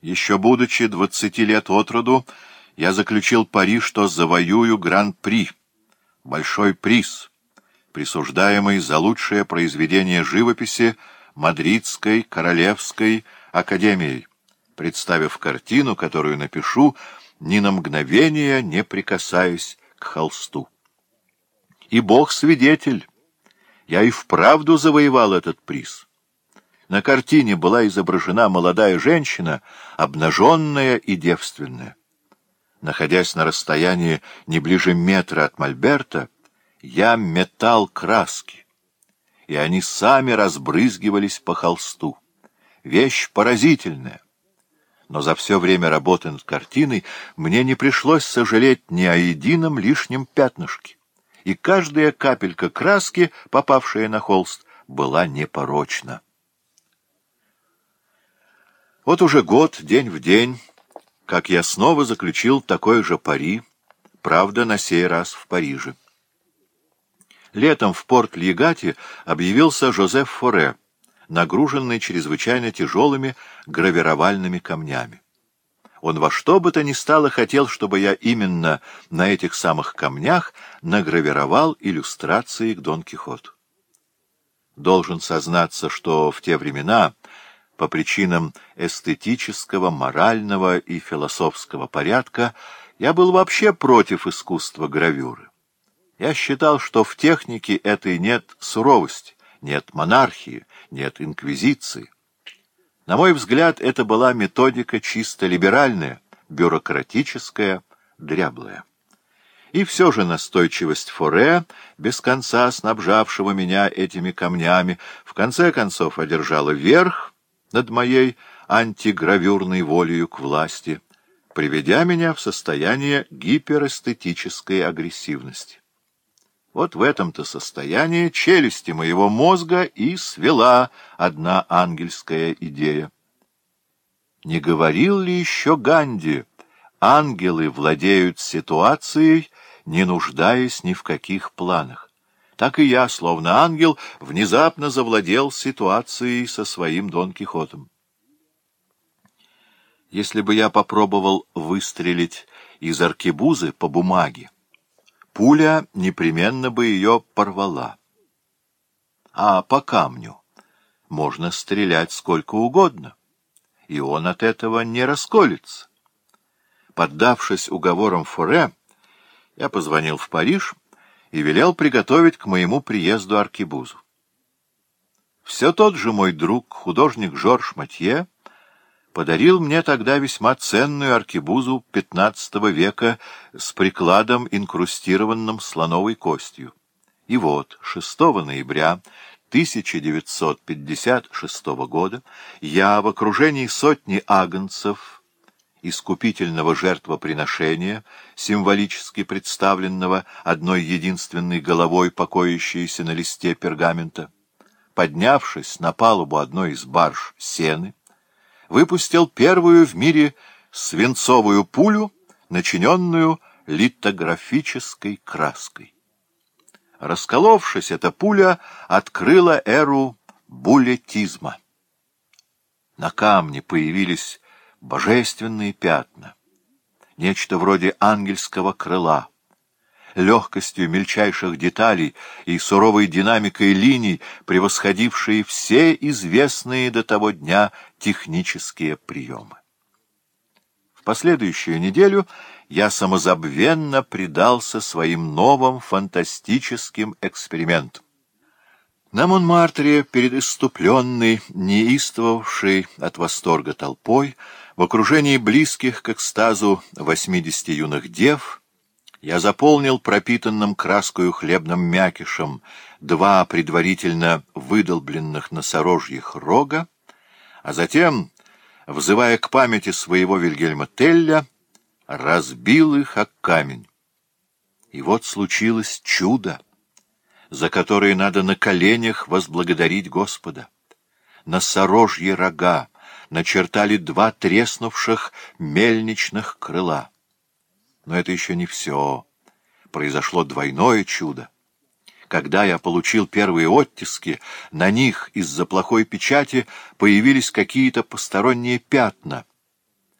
Еще будучи двадцати лет от роду, я заключил пари, что завоюю гран-при, большой приз, присуждаемый за лучшее произведение живописи Мадридской Королевской Академией, представив картину, которую напишу, ни на мгновение не прикасаясь к холсту. И Бог свидетель, я и вправду завоевал этот приз». На картине была изображена молодая женщина, обнаженная и девственная. Находясь на расстоянии не ближе метра от Мольберта, я метал краски, и они сами разбрызгивались по холсту. Вещь поразительная. Но за все время работы над картиной мне не пришлось сожалеть ни о едином лишнем пятнышке, и каждая капелька краски, попавшая на холст, была непорочна. Вот уже год, день в день, как я снова заключил такой же пари, правда, на сей раз в Париже. Летом в порт Льегате объявился Жозеф Форе, нагруженный чрезвычайно тяжелыми гравировальными камнями. Он во что бы то ни стало хотел, чтобы я именно на этих самых камнях награвировал иллюстрации к Дон Кихоту. Должен сознаться, что в те времена по причинам эстетического, морального и философского порядка я был вообще против искусства гравюры. Я считал, что в технике этой нет суровости, нет монархии, нет инквизиции. На мой взгляд, это была методика чисто либеральная, бюрократическая, дряблая. И все же настойчивость Форе, без конца снабжавшего меня этими камнями, в конце концов одержала верх — над моей антигравюрной волею к власти, приведя меня в состояние гиперэстетической агрессивности. Вот в этом-то состоянии челюсти моего мозга и свела одна ангельская идея. Не говорил ли еще Ганди, ангелы владеют ситуацией, не нуждаясь ни в каких планах? так и я, словно ангел, внезапно завладел ситуацией со своим Дон Кихотом. Если бы я попробовал выстрелить из аркебузы по бумаге, пуля непременно бы ее порвала. А по камню можно стрелять сколько угодно, и он от этого не расколется. Поддавшись уговорам Форе, я позвонил в Париж и велел приготовить к моему приезду аркебузу. Все тот же мой друг, художник Жорж Матье, подарил мне тогда весьма ценную аркебузу XV века с прикладом, инкрустированным слоновой костью. И вот, 6 ноября 1956 года я в окружении сотни агнцев искупительного жертвоприношения, символически представленного одной единственной головой, покоящейся на листе пергамента, поднявшись на палубу одной из барж сены, выпустил первую в мире свинцовую пулю, начиненную литографической краской. Расколовшись, эта пуля открыла эру булетизма. На камне появились божественные пятна, нечто вроде ангельского крыла. Легкостью мельчайших деталей и суровой динамикой линий, превосходившие все известные до того дня технические приемы. В последующую неделю я самозабвенно предался своим новым фантастическим экспериментам. На Монмартре, перед иступленной, неистовавшей от восторга толпой, в окружении близких к экстазу восьмидесяти юных дев я заполнил пропитанным краскою хлебным мякишем два предварительно выдолбленных носорожьих рога, а затем, взывая к памяти своего Вильгельма Телля, разбил их о камень. И вот случилось чудо, за которое надо на коленях возблагодарить Господа. Носорожьи рога, начертали два треснувших мельничных крыла. Но это еще не все. Произошло двойное чудо. Когда я получил первые оттиски, на них из-за плохой печати появились какие-то посторонние пятна —